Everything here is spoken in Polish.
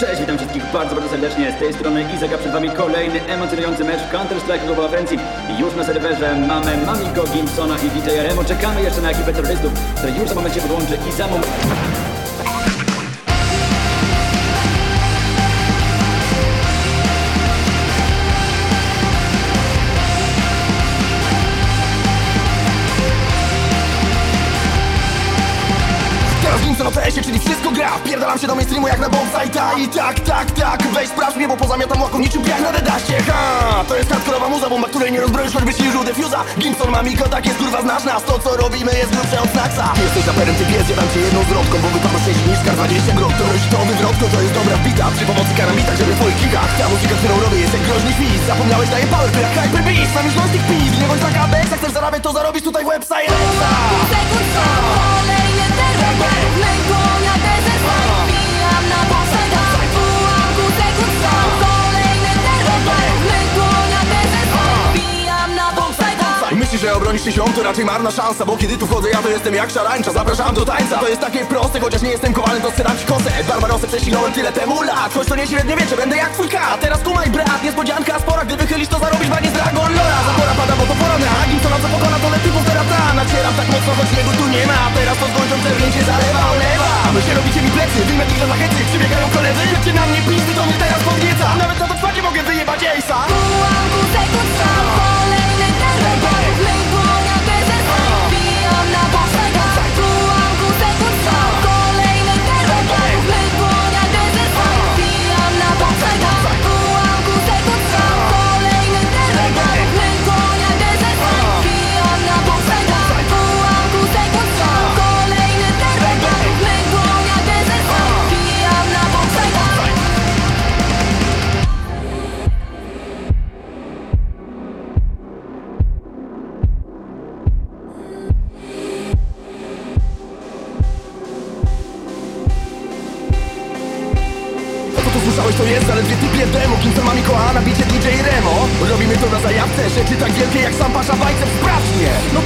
Cześć, witam wszystkich bardzo, bardzo serdecznie. Z tej strony Izak, a przed wami kolejny emocjonujący mecz w Counter-Strike Global Offensive. Już na serwerze mamy Mamiko, Gimsona i DJ Remo. Czekamy jeszcze na ekipę terrorystów, która już za moment się podłączy i za moment... Ginso na CS-ie, czyli wszystko gra. Wpierdalam się do mainstreamu jak na bombsite'a I tak, tak, tak, weź sprawdź mnie, bo pozamiatam łaką niczym piach na dedaście. Ha, to jest hardkorowa muza, bomba, której nie rozbroisz, ci użył defuza Gimson ma Miko, tak jest kurwa, znasz nas. To co robimy jest grubsze od Snacksa Ty jesteś raperem, ty pies, ja dam ci jedną zwrotką Bo wypada 6 niż 20 grot To to wywrotko, to jest dobra wbita Przy pomocy karambita, żeby w twoich Ta muzyka, którą robię jest jak groźny świst. Zapomniałeś, daje power, jak Hyper Beast. Mam już non-stick nie bądź taka bez Jak chcesz zarabiać, to zarobisz tutaj website że obronisz się to raczej marna szansa Bo kiedy tu wchodzę, ja to jestem jak szarańcza. Zapraszam do tańca, to jest takie proste Chociaż nie jestem kowalem, to strzelam ci kosę. Barbarosę prześcignąłem tyle temu lat Choć to nie średnie wiecze, będę jak twój kat. Teraz kumaj brat, niespodzianka spora. Gdy wychylisz, to zarobisz banie z Dragon Lora Zapora pada, bo to pora na Agim, co na co pokona, to lepiej powtera ta. Nacieram tak mocno, choć niego tu nie ma. Teraz to z gończą czerwień się zalewa, olewa. Wy się robicie mi plecy, wy metr na zachęty. Przybiegają koledzy, wiecie na mnie pizdy, to mnie teraz podnieca. Nawet na to czwarcie mogę wyjebać Ace'a to jest zaledwie typie demo. Kim mami kochana, bicie DJ Remo? Robimy to na zajawce, rzeczy tak wielkie jak sam pasza bajce Sprawdź mnie! Bo